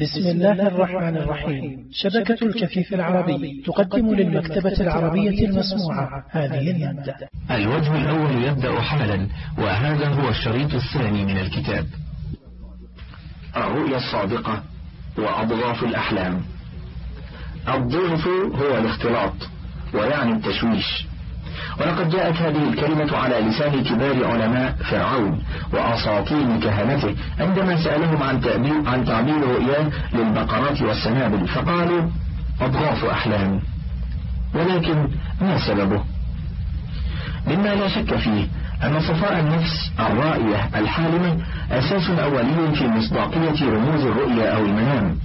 بسم الله الرحمن الرحيم. شبكة الكفيف العربي تقدم للمكتبة العربية المسموعة. هذه المادة. الوجه الأول يبدأ حالا وهذا هو الشريط الثاني من الكتاب. الرؤيا الصادقة وأضغاث الأحلام. الضغث هو الاختلاط ويعني التشويش. ولقد جاءت هذه الكلمة على لسان كبار علماء فرعون وأساطين كهنته عندما سألهم عن تعبير, عن تعبير رؤياه للبقرات والسنابل فقالوا أضغاث أحلام ولكن ما سببه؟ مما لا شك فيه أن صفاء النفس الرائية الحالمة أساس أولي في مصداقية رموز الرؤيا أو المنام.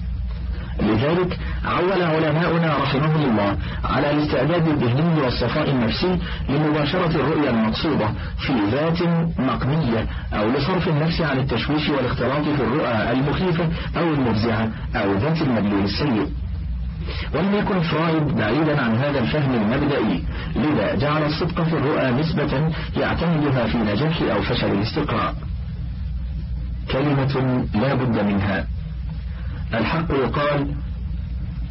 لذلك عول علماؤنا رحمهم الله على الاستعداد الذهني والصفاء النفسي لمباشرة الرؤيا المقصودة في ذات مقنية أو لصرف النفس عن التشويش والاختلاط في الرؤى المخيفة أو المفزعة أو ذات المدلول السيء. ولم يكن فرايد بعيدا عن هذا الفهم المبدئي لذا جعل الصدق في الرؤى نسبة يعتمدها في نجاح أو فشل الاستقراء. كلمة لا بد منها. الحق يقال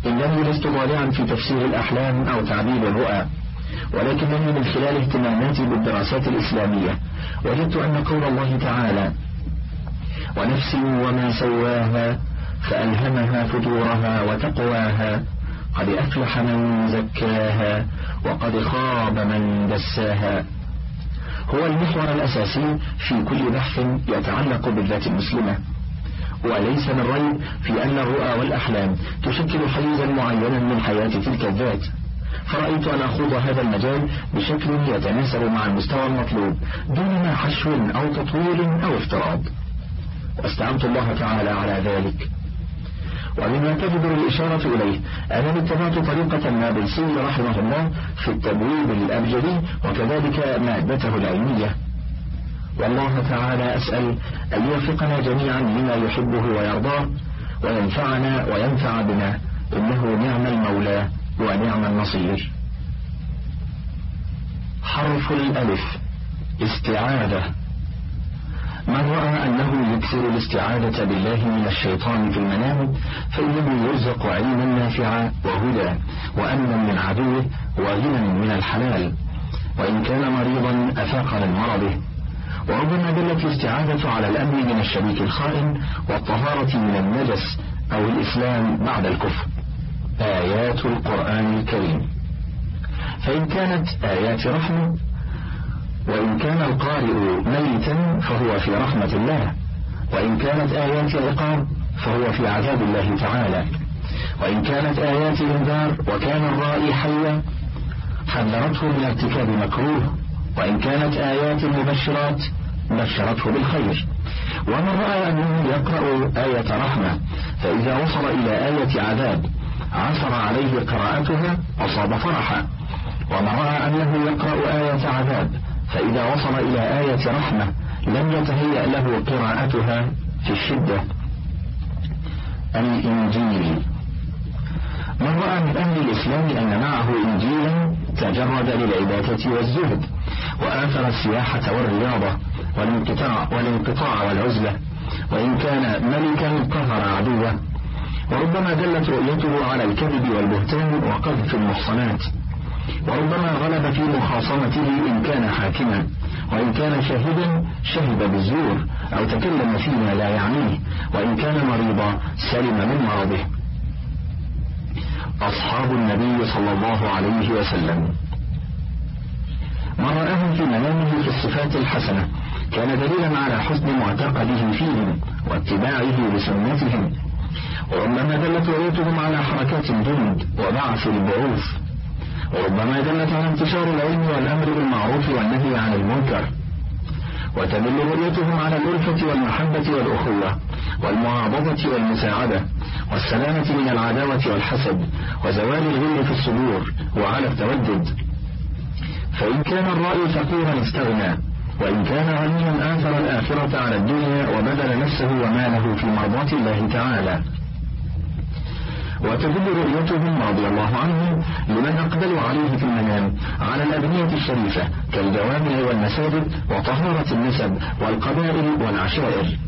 إنني لست ضالعا في تفسير الأحلام أو تعبير الرؤى ولكنني من خلال اهتماماتي بالدراسات الإسلامية وجدت أن قول الله تعالى ونفس وما سواها فألهمها فجورها وتقواها قد أفلح من زكاها وقد خاب من دساها. هو المحور الأساسي في كل بحث يتعلق بالذات المسلمة. وليس من ريب في أن الرؤى والأحلام تشكل حيزا معينا من حياة تلك الذات. فرأيت أن أخوض هذا المجال بشكل يتناسب مع المستوى المطلوب دون حشو أو تطويل أو افتراض. واستعنت الله تعالى على ذلك. ومما تجدر الإشارة إليه أنني اتبعت طريقة النابلسي رحمه الله في التبويب الأبجدي وكذلك مادته العلمية. والله تعالى أسأل أن يوفقنا جميعا لما يحبه ويرضاه وينفعنا وينفع بنا. إنه نعم المولى ونعم النصير. حرف الألف استعاذة من رأى أنه يكثر الاستعاذة بالله من الشيطان في المنام فإنه يرزق علما نافعا وهدى وأمنا من عدوه وغنى من الحلال. وإن كان مريضا أفاق من مرضه وربما دلت الاستعاذة على الأمن من الشريك الخائن والطهارة من النجس أو الإسلام بعد الكفر. آيات القرآن الكريم. فإن كانت آيات رحمة وإن كان القارئ ميتا فهو في رحمة الله وإن كانت آيات عقاب فهو في عذاب الله تعالى. وإن كانت آيات إنذار وكان الرائي حيا حذرته من ارتكاب مكروه وإن كانت آيات المبشرات بشرته بالخير. ومن رأى أنه يقرأ آية رحمة فإذا وصل إلى آية عذاب عثر عليه قراءتها أصاب فرحا. ومن رأى أنه يقرأ آية عذاب فإذا وصل إلى آية رحمة لم يتهيأ له قراءتها في الشدة. الإنجيل. من رأى من أهل الإسلام أن معه إنجيلا تجرد للعبادة والزهد. وآثر السياحة والرياضة والانقطاع, والانقطاع والعزلة وإن كان ملكا قهر عدوه. وربما دلت رؤيته على الكذب والبهتان وقذف المحصنات. وربما غلب في مخاصمته إن كان حاكما وإن كان شاهدا شهد بالزور أو تكلم فيما لا يعنيه وإن كان مريضا سلم من مرضه. أصحاب النبي صلى الله عليه وسلم. ما رآهم في منامه في الصفات الحسنة. كان دليلا على حسن معتقده فيهم واتباعه لسنتهم وربما دلت رؤيتهم على حركات الجند وبعث البعوث. وربما دلت على انتشار العلم والأمر بالمعروف والنهي عن المنكر. وتدل رؤيتهم على الألفة والمحبة والأخوة والمعاضدة والمساعدة والسلامة من العداوة والحسد وزوال الغل في الصدور وعلى التودد. فإن كان الرأي فقيرا استغنى وإن كان غنيا آثر الآخرة على الدنيا وبذل نفسه وماله في مرضاة الله تعالى. وتدل رؤيتهم رضي الله عنهم لمن أقبلوا عليه في المنام على الأبنية الشريفة كالجوامع والمساجد وطهارة النسب والقبائل والعشائر.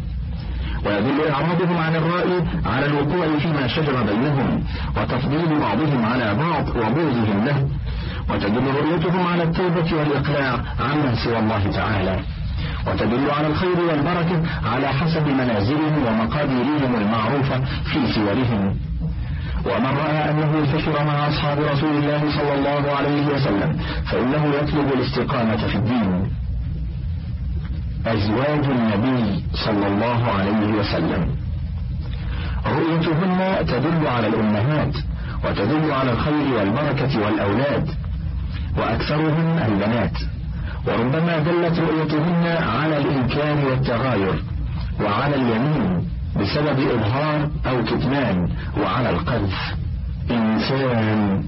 ويدل إعراضهم عن الرأي على الوقوع فيما شجر بينهم وتفضيل بعضهم على بعض وبغضهم له وتدل رؤيتهم على التوبة والإقلاع عما سوى الله تعالى. وتدل على الخير والبركة على حسب منازلهم ومقاديرهم المعروفة في سورهم. ومن رأى أنه انتشر مع أصحاب رسول الله صلى الله عليه وسلم فإنه يطلب الاستقامة في الدين. أزواج النبي صلى الله عليه وسلم. رؤيتهن تدل على الأمهات وتدل على الخير والبركة والأولاد. وأكثرهم البنات وربما دلت رؤيتهن على الإمكان والتغاير وعلى اليمين بسبب إظهار أو كتمان وعلى القذف. إنسان.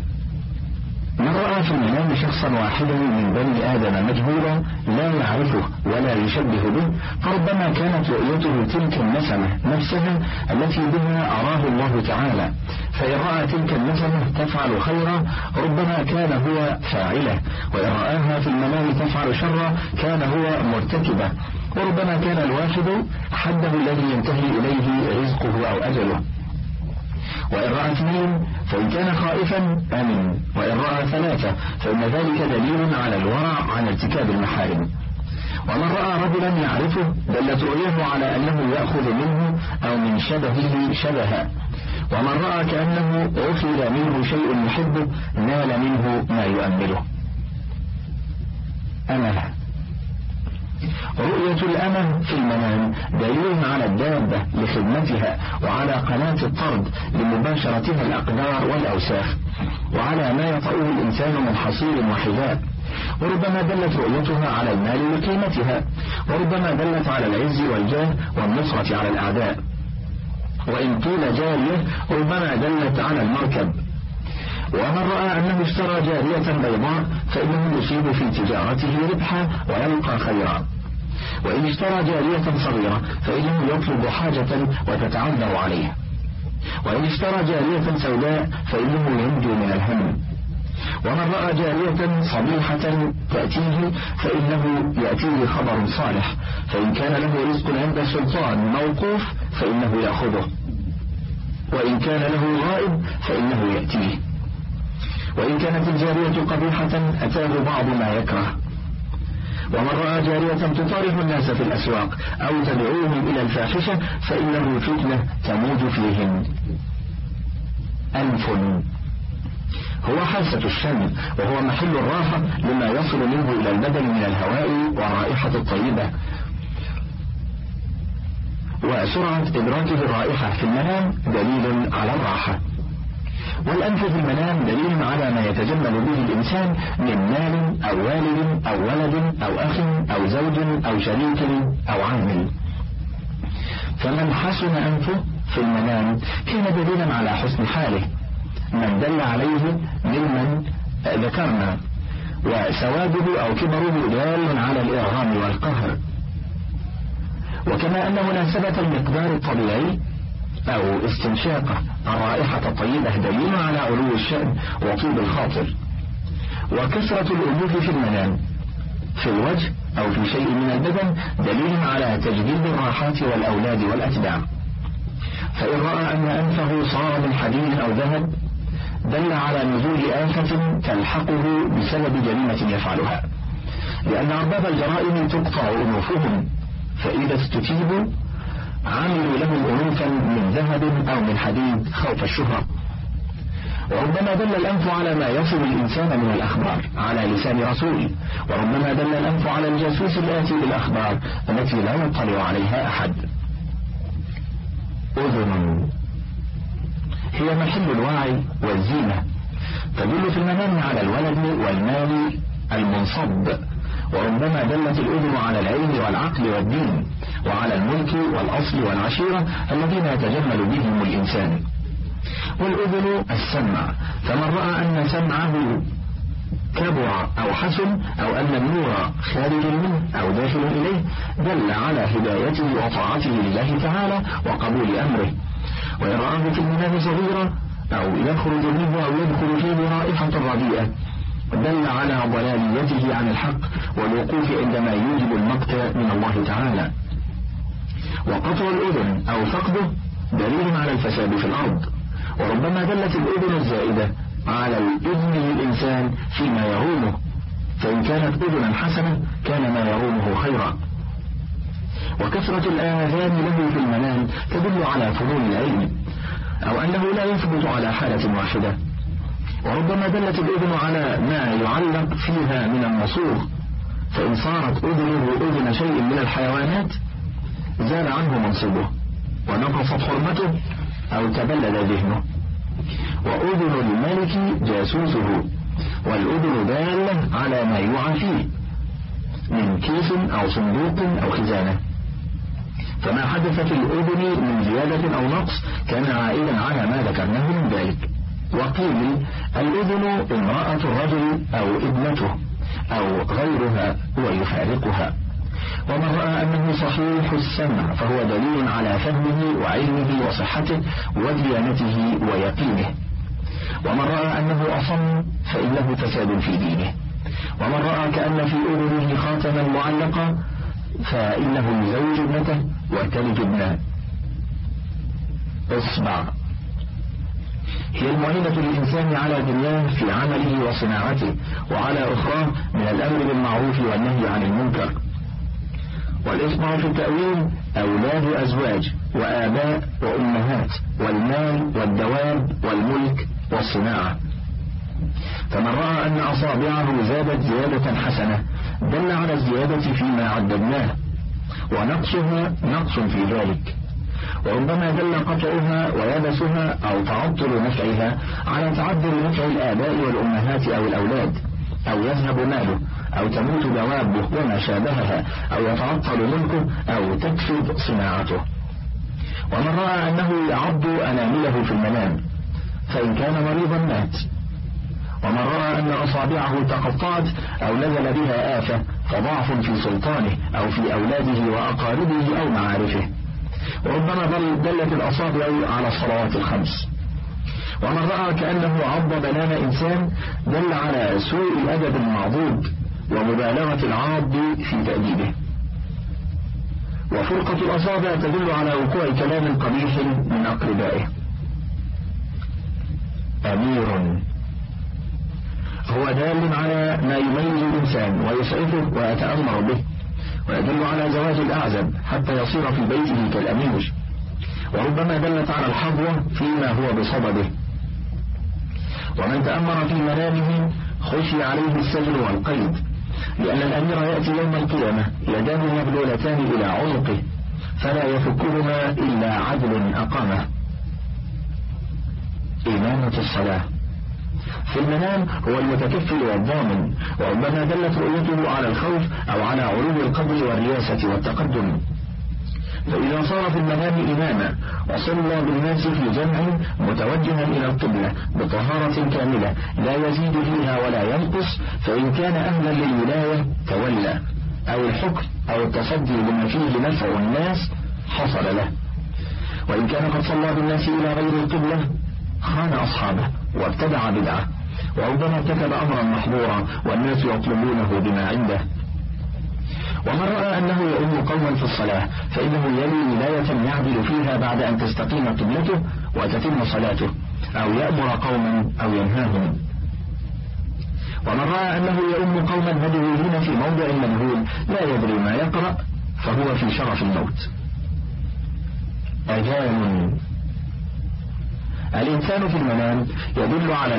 من رأى في المنام شخصا واحدا من بني آدم مجهولا لا يعرفه ولا يشبه به. فربما كانت رؤيته تلك النسمة نفسها التي بها أراه الله تعالى. فإن رأى تلك النسمة تفعل خيرا ربما كان هو فاعله. وإن رآها في المنام تفعل شرا كان هو مرتكبه. وربما كان الواحد حده الذي ينتهي إليه رزقه أو أجله. وإن رأى اثنين فإن كان خائفا أمن. وإن رأى ثلاثة فإن ذلك دليل على الورع عن ارتكاب المحارم. ومن رأى رجلا يعرفه دلت رؤيه على أنه يأخذ منه أو من شبهه شبها. ومن رأى كأنه أخذ منه شيء يحبه نال منه ما يؤمله. أمله رؤية الأمل في المنام دليل على الدابة لخدمتها وعلى قناة الطرد لمباشرتها الأقدار والأوساخ وعلى ما يطأه الإنسان من حصير وحذاء. وربما دلت رؤيتها على المال لقيمتها. وربما دلت على العز والجاه والنصرة على الأعداء. وإن قيل جارية ربما دلت على المركب. ومن رأى أنه اشترى جارية بيضاء فإنه يصيب في تجارته ربحا ويلقى خيرا. وإن اشترى جارية صغيرة فإنه يطلب حاجة وتتعذر عليه. وإن اشترى جارية سوداء فإنه ينجو من الهم. ومن رأى جارية صبيحة تأتيه فإنه يأتيه خبر صالح. فإن كان له رزق عند السلطان موقوف فإنه يأخذه. وإن كان له غائب فإنه يأتيه. وإن كانت الجارية قبيحة أتاه بعض ما يكره. ومن رأى جارية تطارح الناس في الأسواق أو تدعوهم إلى الفاحشة فإنه فتنة تموج فيهم أنف هو حاسة الشم وهو محل الراحة لما يصل منه إلى البدن من الهواء والرائحة الطيبة. وسرعة إدراكه الرائحة في المنام دليل على الراحة. والأنف في المنام دليل على ما يتجمل به الإنسان من مال أو والد أو ولد أو أخ أو زوج أو شريك أو عامل فمن حسن أنفه في المنام كان دليلا على حسن حاله. من دل عليه ممن ذكرنا. وسواده أو كبره دال على الإرغام والقهر. وكما أن مناسبة المقدار الطبيعي أو استنشاقه الرائحة الطيبة دليل على علو الشأن وطيب الخاطر. وكثرة الألوف في المنام في الوجه أو في شيء من البدن دليل على تجديد الراحات والأولاد والأتباع. فإن رأى أن أنفه صار من حديد أو ذهب دل على نزول آفة تلحقه بسبب جريمة يفعلها. لأن أرباب الجرائم تقطع أنوفهم فإذا استتيبوا عملوا له أنوفا من ذهب أو من حديد خوف الشهرة. وربما دل الأنف على ما يصل الإنسان من الأخبار على لسان رسول. وربما دل الأنف على الجاسوس الآتي بالأخبار التي لا يطلع عليها أحد. أذن. هي محل الوعي والزينة. تدل في المنام على الولد والمال المنصب. وربما دلت الأذن على العلم والعقل والدين وعلى الملك والأصل والعشيرة الذين يتجمل بهم الإنسان. والأذن السمع. فمن رأى أن سمعه كبر أو حسن أو أن النور خارج منه أو داخل إليه دل على هدايته وطاعته لله تعالى وقبول أمره. وإن رآه في المنام صغيرا أو يخرج منه أو يدخل فيه رائحة رديئة دل على ضلاليته عن الحق والوقوف عندما يوجب المقت من الله تعالى. وقطع الأذن أو فقده دليل على الفساد في الأرض. وربما دلت الأذن الزائدة على الإذن للإنسان فيما يرومه فإن كانت أذنا حسنة كان ما يرومه خيرا. وكثرة الآذان له في المنام تدل على فضول العلم. أو أنه لا يثبت على حالة واحدة. وربما دلت الأذن على ما يعلق فيها من النصوص فإن صارت أذنه أذن شيء من الحيوانات زال عنه منصبه ونقصت حرمته أو تبلد ذهنه. وأذن الملك جاسوسه والأذن دالة على ما يوعى فيه من كيس أو صندوق أو خزانة. فما حدث في الأذن من زيادة أو نقص كان عائدا على ما ذكرناه من ذلك. وقيل الأذن امرأة الرجل أو ابنته أو غيرها ويفارقها. ومن رأى أنه صحيح السمع فهو دليل على فهمه وعلمه وصحته وديانته ويقينه. ومن رأى أنه أصم فإنه فساد في دينه. ومن رأى كأن في أذنه خاتما معلقا فإنه يزوج ابنته وتلد ابنه. اصبع هي المعينة للإنسان على دنياه في عمله وصناعته وعلى أخراه من الأمر بالمعروف والنهي عن المنكر. والإصبع في التأويل أولاد أزواج وآباء وأمهات والمال والدواب والملك والصناعة. فمن رأى أن أصابعه زادت زيادة حسنة دل على الزيادة فيما عددناه ونقصها نقص في ذلك. وربما دل قطعها ويبسها أو تعطل نفعها على تعذر نفع الآباء والأمهات أو الأولاد أو يذهب ماله أو تموت دوابه وما شابهها أو يتعطل ملكه أو تكفد صناعته. ومن رأى أنه يعض أنامله في المنام فإن كان مريضا مات. ومن رأى أن أصابعه تقطعت أو نزل بها آفة فضعف في سلطانه أو في أولاده وأقاربه أو معارفه. وربما دلت الأصابع على الصلوات الخمس. ومن رأى كأنه عض بنان إنسان دل على سوء الأدب المعضوب ومبالغة العاض في تأديبه. وفرقة الأصابع تدل على وقوع كلام قبيح من أقربائه. أمير. هو دال على ما يميز الإنسان ويسعفه ويتأمر به. ويدل على زواج الأعزب حتى يصير في بيته كالأمير. وربما دلت على الحظوة فيما هو بصدده. ومن تأمر في منامه خشي عليه السجن والقيد لأن الأمير يأتي يوم القيامة يداه مبلولتان إلى عنقه فلا يفكهما إلا عدل أقامه. إمامة الصلاة. في المنام هو المتكفل والضامن وربما دلت رؤيته على الخوف أو على علو القدر والرياسة والتقدم. فإذا صار في المنام إماما وصلى بالناس في جمع متوجها إلى القبلة بطهارة كاملة لا يزيد فيها ولا ينقص فإن كان أهلا للولاية تولى أو الحكم أو التصدي لما فيه نفع الناس حصل له. وإن كان قد صلى بالناس إلى غير القبلة خان أصحابه. وابتدع بدعة. وربما ارتكب أمرا محظورا والناس يطلبونه بما عنده. ومن رأى أنه يؤم قوما في الصلاة فإنه يلي ولاية يعدل فيها بعد أن تستقيم قبلته وتتم صلاته أو يأمر قوما أو ينهاهم. ومن رأى أنه يؤم قوما مدهولين في موضع مجهول لا يدري ما يقرأ فهو في شرف الموت. أجان الإنسان في المنام يدل على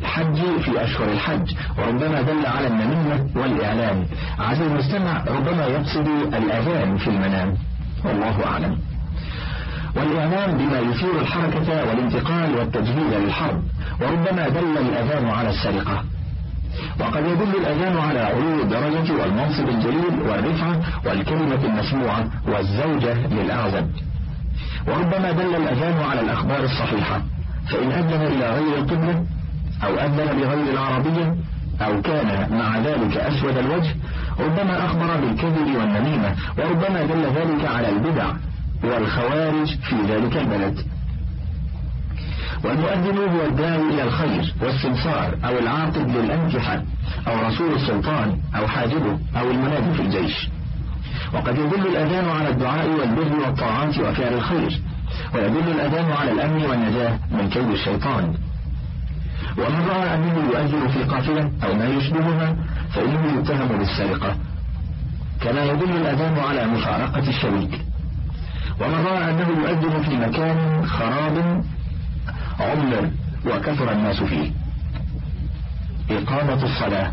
الحج في أشهر الحج وربما دل على النميمة والإعلام عزيز المستمع ربما يقصد الأذان في المنام. والله أعلم. والإعلام بما يثير الحركة والانتقال والتجهيز للحرب وربما دل الأذان على السرقة. وقد يدل الأذان على علو الدرجة والمنصب الجليل والرفعة والكلمة المسموعة والزوجة للأعزب. وربما دل الأذان على الأخبار الصحيحة فإن أذن إلى غير القبلة أو أذن بغير العربية أو كان مع ذلك أسود الوجه ربما أخبر بالكذب والنميمة وربما دل ذلك على البدع والخوارج في ذلك البلد. والمؤذن هو الداعي إلى الخير والسمسار أو العاقد للأنكحة أو رسول السلطان أو حاجبه أو المنادي في الجيش. وقد يدل الأذان على الدعاء والبر والطاعات وفعل الخير ويدل الأذان على الأمن والنجاة من كيد الشيطان. ومن رأى أنه يؤذن في قافلة أو ما يشبهها فإنه يتهم بالسرقة. كما يدل الأذان على مفارقة الشريك. ومن رأى أنه يؤذن في مكان خراب عمر وكثر الناس فيه. إقامة الصلاة.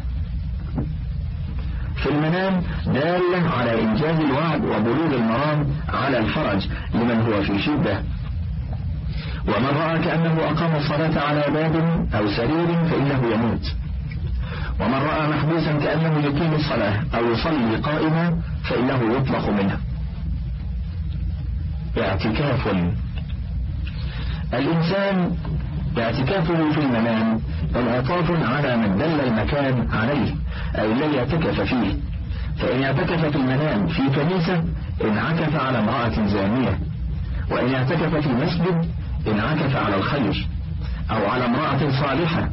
في المنام دالة على إنجاز الوعد وبلوغ المرام على الفرج لمن هو في شدة. ومن رأى كأنه أقام الصلاة على باب أو سرير فإنه يموت. ومن رأى محبوسا كأنه يقيم الصلاة أو يصلي قائما فإنه يطلق منه. اعتكاف. الإنسان اعتكافه في المنام انعطاف على من دل المكان عليه أي الذي اعتكف فيه. فإن اعتكف في المنام في كنيسة انعكف على امرأة زانية. وإن اعتكف في مسجد انعكف على الخير. أو على امرأة صالحة.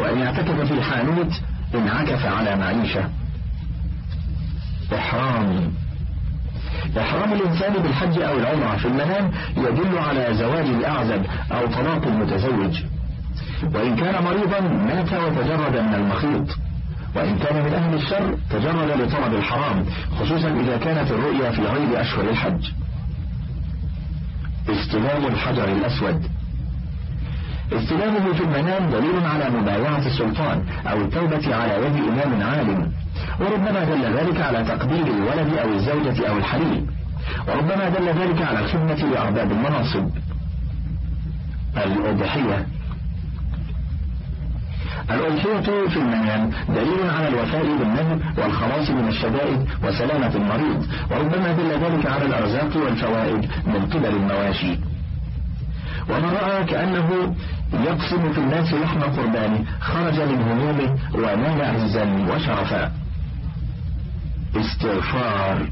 وإن اعتكف في الحانوت انعكف على معيشة. إحرام. إحرام الإنسان بالحج أو العمرة في المنام يدل على زواج الأعزب أو طلاق المتزوج. وإن كان مريضا مات وتجرد من المخيط. وإن كان من أهل الشر تجرد لطلب الحرام خصوصا إذا كانت الرؤيا في غير أشهر الحج. استلام الحجر الأسود. استلامه في المنام دليل على مبايعة السلطان أو التوبة على يد إمام عالم. وربما دل ذلك على تقدير الولد أو الزوجة أو الحليم. وربما دل ذلك على الخدمة لأرباب المناصب. الأضحية. الأضحية في المنام دليل على الوفاء بالنذر والخلاص من الشدائد وسلامة المريض. وربما دل ذلك على الأرزاق والفوائد من قبل المواشي. ومن رأى كأنه يقسم في الناس لحم قربانه خرج من همومه ونال عزا وشرفا. استغفار.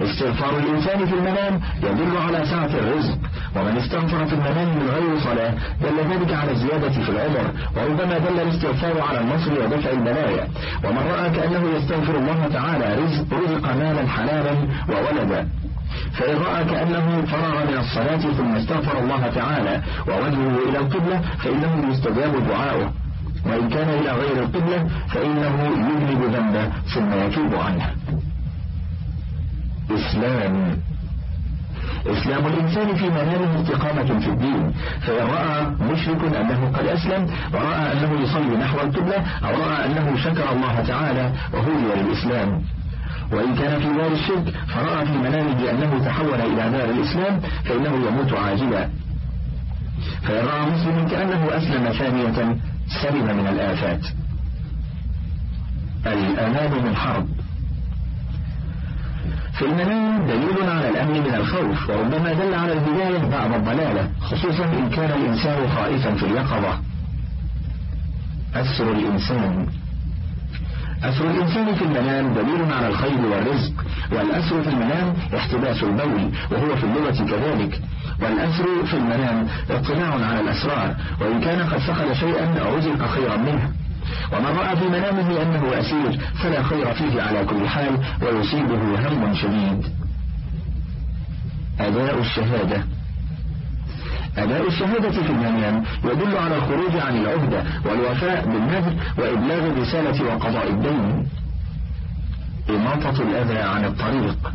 استغفار الإنسان في المنام يدل على سعة الرزق. ومن استغفر في المنام من غير صلاة دل ذلك على الزيادة في العمر وربما دل الاستغفار على النصر ودفع البلايا ومن رأى كأنه يستغفر الله تعالى رزق رزق مالا حلالا وولدا. فإن رأى كأنه فرغ من الصلاة ثم استغفر الله تعالى ووجهه إلى القبلة فإنه يستجاب دعاؤه. وإن كان إلى غير القبلة فإنه يذنب ذنبه ثم يتوب عنه. إسلام. إسلام الإنسان في منامه استقامة في الدين. فإن رأى مشرك أنه قد أسلم ورأى أنه يصلي نحو القبلة أو رأى أنه شكر الله تعالى وهو للإسلام. وإن كان في دار الشرك فرأى في منامه أنه تحول إلى دار الإسلام فإنه يموت عاجلا. فإن رأى مسلم كأنه أسلم ثانية سلم من الآفات. الأمان من حرب. في المنام دليل على الأمن من الخوف وربما دل على الهداية بعد الضلالة خصوصا إن كان الإنسان خائفا في اليقظة. أسر الإنسان. أسر الإنسان في المنام دليل على الخير والرزق والأسر في المنام احتباس البول وهو في اللغة كذلك. والأسر في المنام اطلاع على الأسرار وإن كان قد فقد شيئا رزق خيرا منه. ومن رأى في منامه أنه أسير فلا خير فيه على كل حال ويصيبه هم شديد. أداء الشهادة. أداء الشهادة في المنام يدل على الخروج عن العهدة والوفاء بالنذر وإبلاغ الرسالة وقضاء الدين. إماطة الأذى عن الطريق.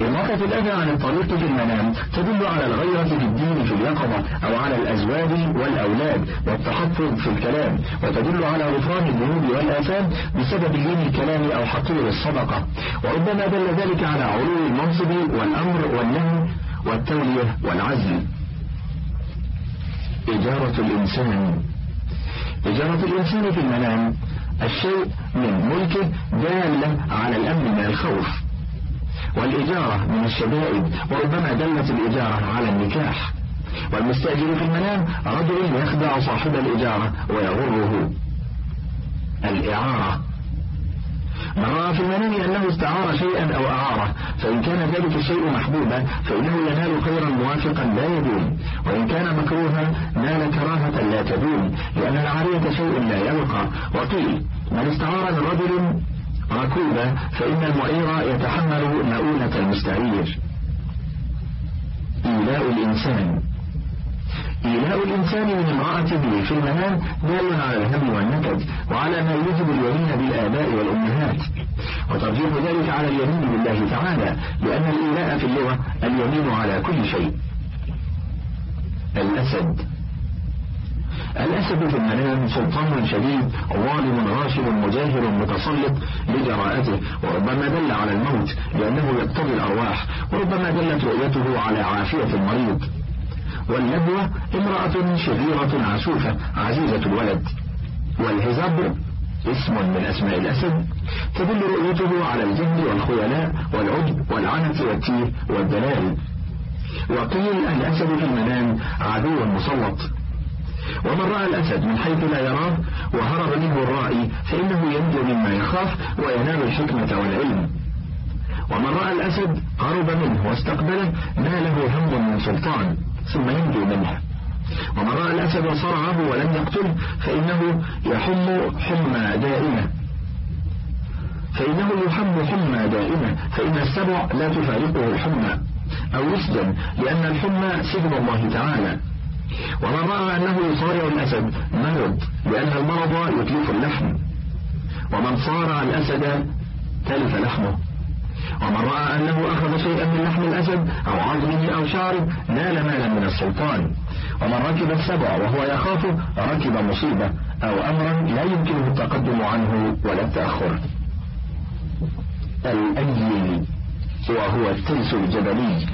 إماطة الأذى عن الطريق في المنام تدل على الغيرة في الدين في اليقظة أو على الأزواج والأولاد والتحفظ في الكلام وتدل على غفران الذنوب والآثام بسبب لين الكلام أو حقير الصدقة. وربما دل ذلك على علو المنصب والأمر والنهي والتولية والعزل. إجارة الإنسان. إجارة الإنسان في المنام الشيء من ملكه دالة على الأمن من الخوف. والإجارة من الشدائد وربما دلت الإجارة على النكاح. والمستأجر في المنام رجل يخدع صاحب الإجارة ويغره. الإعارة. من رأى في المنام أنه استعار شيئا أو أعاره فإن كان ذلك الشيء محبوبا فإنه ينال خيرا موافقا لا يدوم. وإن كان مكروها نال كراهة لا تدوم لأن العارية شيء لا يبقى. وقيل من استعار من رجل ركوبة فإن المعير يتحمل مؤونة المستعير. إيلاء الإنسان. إيلاء الإنسان من امرأته في المنام دال على الهم والنكد وعلى ما يوجب اليمين بالآباء والأمهات. وترجيح ذلك على اليمين بالله تعالى لأن الإيلاء في اللغة اليمين على كل شيء. الأسد. الأسد في المنام سلطان شديد ظالم غاشم مجاهر متسلط لجراءته وربما دل على الموت لأنه يقتضي الأرواح وربما دلت رؤيته على عافية المريض. والنبوة امرأة شريرة عسوفة عزيزة الولد. والهزاب اسم من أسماء الأسد تدل رؤيته على الجهل والخيلاء والعجب والعنة والتيه والدلال. وقيل الأسد في المنام عدو مسلط. ومن رأى الأسد من حيث لا يراه وهرب منه الرائي فإنه ينجو مما يخاف وينال الحكمة والعلم. ومن رأى الأسد قرب منه واستقبله ناله هم من سلطان ثم ينجو منه. ومن رأى الأسد وصرعه ولم يقتله فإنه يحم حمى دائمة. فإنه يحم حمى دائمة فإن السبع لا تفارقه الحمى. أو يسجن لأن الحمى سجن الله تعالى. ومن رأى أنه يصارع الأسد؟ مرض لأن المرض يتلف اللحم. ومن صارع الأسد تلف لحمه. ومن رأى أنه أخذ شيئا من لحم الأسد أو عظمه أو شعره نال مالا من السلطان. ومن ركب السبع وهو يخاف ركب مصيبة أو أمرا لا يمكنه التقدم عنه ولا التأخر. الأيل وهو التلس الجبلي.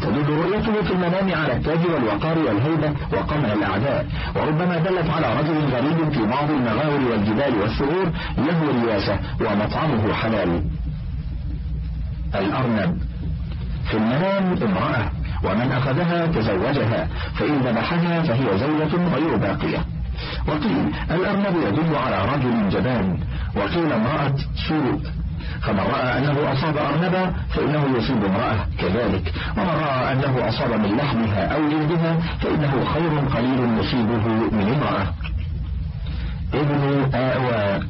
تدل رؤيته في المنام على التاج والوقار والهيبة وقمع الأعداء. وربما دلت على رجل غريب في بعض المغاور والجبال والثغور له رياسة ومطعمه حلال. الأرنب. في المنام امرأة ومن أخذها تزوجها فإن ذبحها فهي زوجة غير باقية. وقيل الأرنب يدل على رجل جبان. وقيل امرأة سوء. فمن رأى أنه أصاب أرنبا فإنه يصيب امرأة كذلك. ومن رأى أنه أصاب من لحمها أو جلدها فإنه خير قليل يصيبه من امرأة. ابن آوى.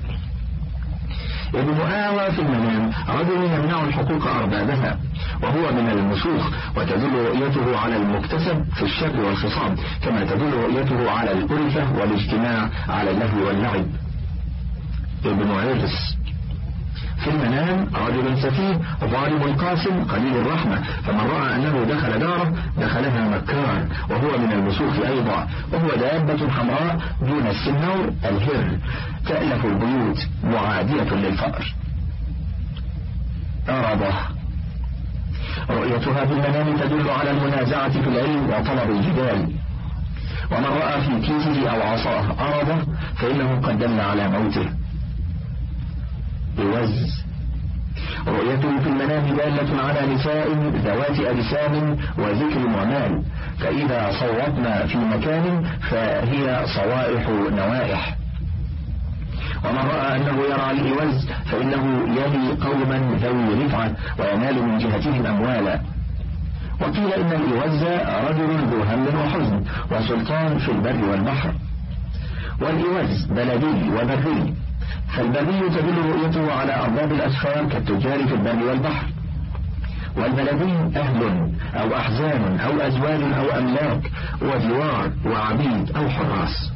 ابن آوى في المنام رجل يمنع الحقوق أربابها وهو من المسوخ وتدل رؤيته على المكتسب في الشر والخصام كما تدل رؤيته على الألفة والاجتماع على اللهو واللعب. ابن عرس. في المنام رجل سفيه ظالم قاسم قليل الرحمة. فمن رأى أنه دخل داره دخلها مكار وهو من المسوخ أيضا. وهو دابة حمراء دون السنور الهر. تألف البيوت معادية للفأر أرضه رؤيتها في المنام تدل على المنازعة في العلم وطلب الجدال. ومن رأى في كيسه أو عصاه أرضه فإنه قد دل على موته. بوز. رؤيته في المنام دالة على نساء ذوات أجسام وذكر معمال فإذا صوتنا في مكان فهي صوائح نوائح. ومن رأى أنه يرى الإوز فإنه يلي قوما ذوي رفعة وينال من جهتهم أموالا. وقيل إن الإوز رجل ذو هم وحزن وسلطان في البر والبحر. والإوز بلدي وبري. فالبري تدل رؤيته على أرباب الأسفار كالتجار في البر والبحر. والبلدي أهل أو أحزان أو أزواج أو أملاك وجوار وعبيد أو حراس.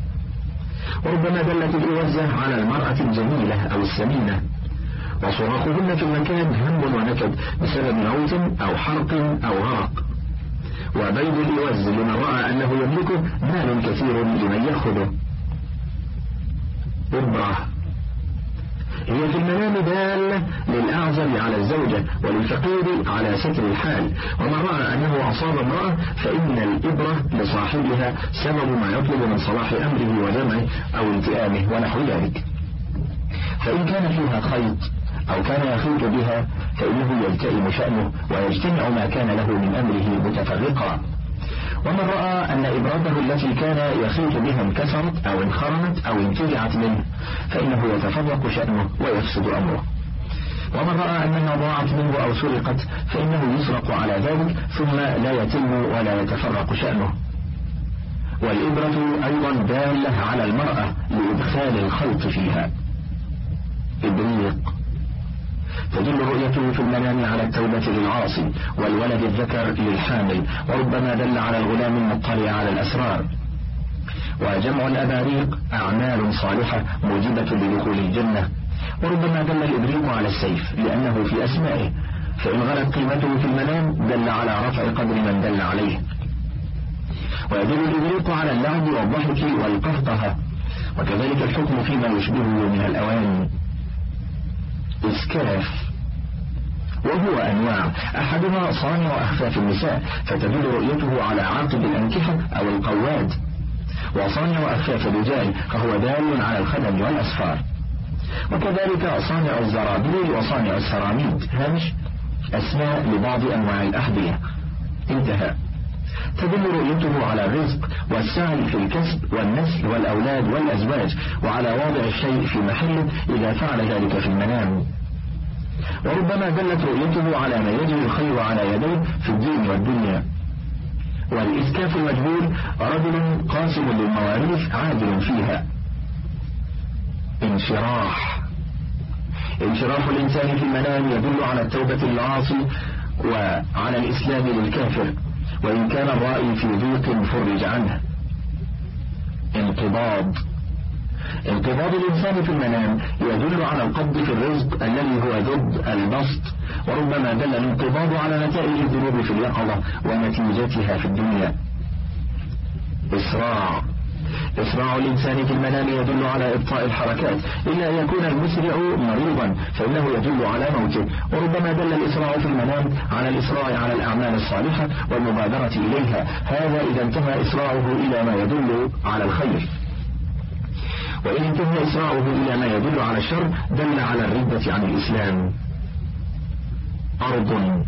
وربما دلت الإوزة على المرأة الجميلة أو السمينة. وصراخهن في المكان هم ونكد بسبب موت أو حرق أو غرق. وبيض الإوز لمن رأى أنه يملكه مال كثير لمن يأخذه. إبرة هي في المنام دالة للأعزب على الزوجة وللفقير على ستر الحال. ومن رأى أنه أصاب امرأة فإن الإبرة لصاحبها سبب ما يطلب من صلاح أمره وجمعه أو التئامه ونحو ذلك. فإن كان فيها خيط أو كان يخيط بها فإنه يلتئم شأنه ويجتمع ما كان له من أمره متفرقا. ومن رأى أن إبرته التي كان يخيط بها انكسرت أو انخرمت أو انتزعت منه فإنه يتفرق شأنه ويفسد أمره. ومن رأى أنها ضاعت منه أو سرقت فإنه يسرق على ذلك ثم لا يتم ولا يتفرق شأنه. والإبرة أيضا دالة على المرأة لإدخال الخلط فيها. إبريق. تدل رؤيته في المنام على التوبة للعاصي والولد الذكر للحامل وربما دل على الغلام المطلع على الأسرار. وجمع الأباريق أعمال صالحة موجبة لدخول الجنة. وربما دل الإبريق على السيف لأنه في أسمائه. فإن غلت قيمته في المنام دل على رفع قدر من دل عليه. ويدل الإبريق على اللعب والضحك والقهقهة. وكذلك الحكم فيما يشبهه من الأواني إسكاف وهو أنواع. أحدها صانع أخفاف النساء فتدل رؤيته على عاقب الأنكحة أو القواد. وصانع أخفاف الرجال فهو دال على الخدم والأسفار. وكذلك صانع الزرابيل وصانع السراميد. هامش أسماء لبعض أنواع الأحذية. انتهى. تدل رؤيته على الرزق والسعي في الكسب والنسل والأولاد والأزواج وعلى وضع الشيء في محله إذا فعل ذلك في المنام. وربما دلت رؤيته على ما يجري الخير على يديه في الدين والدنيا. والإسكاف المجهول رجل قاسم للمواريث عادل فيها. انشراح. انشراح الإنسان في المنام يدل على التوبة للعاصي وعلى الإسلام للكافر وإن كان الرائي في ضيق فرج عنه. انقباض. انقباض الإنسان في المنام يدل على القبض في الرزق الذي هو ضد البسط وربما دل الانقباض على نتائج الذنوب في اليقظة ونتيجتها في الدنيا. إسراع. إسراع الإنسان في المنام يدل على إبطاء الحركات. إلا أن يكون المسرع مريضا فإنه يدل على موته. وربما دل الإسراع في المنام على الإسراع على الأعمال الصالحة والمبادرة إليها. هذا إذا انتهى إسراعه إلى ما يدل على الخير. وإن انتهى إسراعه إلى ما يدل على الشر دل على الردة عن الإسلام. أرض.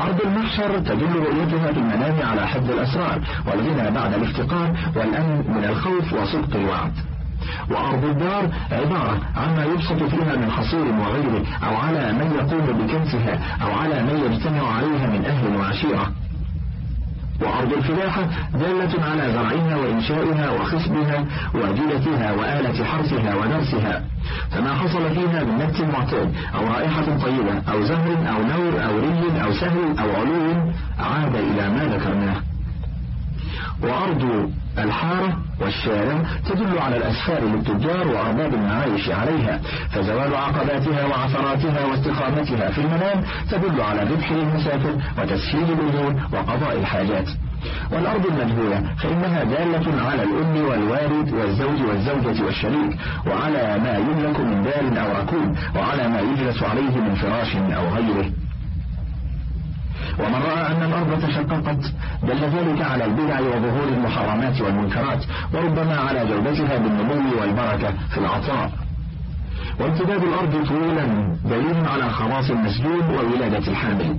أرض المحشر تدل رؤيتها في المنام على حفظ الأسرار والغنى بعد الافتقار والأمن من الخوف وصدق الوعد. وأرض الدار عبارة عما يبسط فيها من حصير وغيره أو على من يقوم بكنسها أو على من يجتمع عليها من أهل وعشيرة. وأرض الفلاحة دالة على زرعها وإنشائها وخصبها وجلتها وآلة حرثها ودرسها فما حصل فيها من نبت معتاد أو رائحة طيبة أو زهر أو نور أو ري أو سهل أو علو عاد إلى ما ذكرناه. وأرض الحارة والشارع تدل على الأسفار للتجار وأرباب المعايش عليها فزوال عقباتها وعثراتها واستقامتها في المنام تدل على ذبح للمسافر وتسهيل الأذون وقضاء الحاجات. والأرض المجهولة فإنها دالة على الأم والوالد والزوج والزوجة والشريك وعلى ما يملك من دار أو ركوب وعلى ما يجلس عليه من فراش أو غيره. ومن رأى أن الأرض تشققت دل ذلك على البدع وظهور المحرمات والمنكرات وربما على جودتها بالنمو والبركة في العطاء. وامتداد الأرض طولا دليل على خلاص المسجون وولادة الحامل.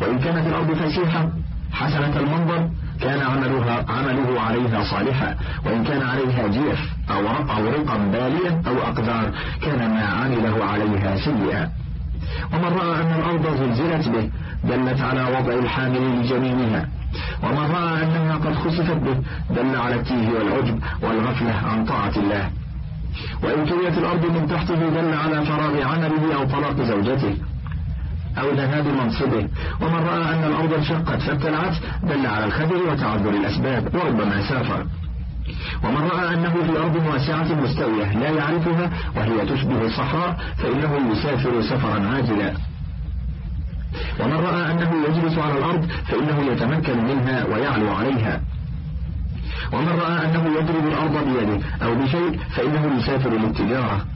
وإن كانت الأرض فسيحة حسنة المنظر كان عملها عمله عليها صالحا. وإن كان عليها جيف أو رقا باليا أو أقدار كان ما عمله عليها سيئا. ومن رأى أن الأرض زلزلت به دلت على وضع الحامل لجنينها ومن رأى أنها قد خسفت به دل على التيه والعجب والغفلة عن طاعة الله. وإن كريت الأرض من تحته دل على فراغ عمله أو طلاق زوجته. أو ذهاب منصبه. ومن رأى أن الأرض انشقت فابتلعت دل على الخدر وتعذر الأسباب وربما سافر. ومن رأى أنه في أرض واسعة مستوية لا يعرفها وهي تشبه الصحراء فإنه يسافر سفرا عاجلا. ومن رأى أنه يجلس على الأرض فإنه يتمكن منها ويعلو عليها. ومن رأى أنه يضرب الأرض بيده أو بشيء فإنه يسافر للتجارة.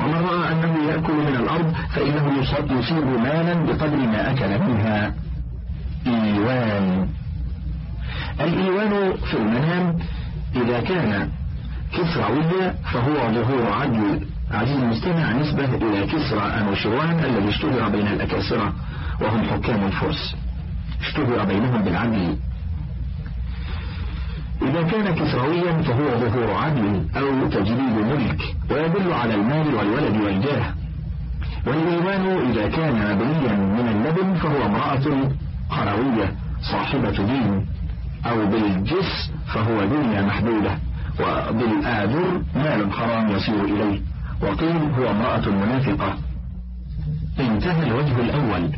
ومن رأى أنه يأكل من الأرض فإنه يصيب مالا بقدر ما أكل منها. إيوان. الإيوان في المنام إذا كان كسرويا فهو ظهور عدل عزيز المستمع نسبة إلى كسرى أنوشروان الذي اشتهر بين الأكاسرة وهم حكام الفرس. اشتهر بينهم بالعدل. إذا كان كسرويا فهو ظهور عدل أو تجريد ملك ويدل على المال والولد والجاه. والإيمان إذا كان مبنيا من اللبن فهو امرأة قروية صاحبة دين. أو بالجس فهو دنيا محدودة وبالآذر مال حرام يسير إليه وقيل هو امرأة منافقة. انتهى الوجه الأول.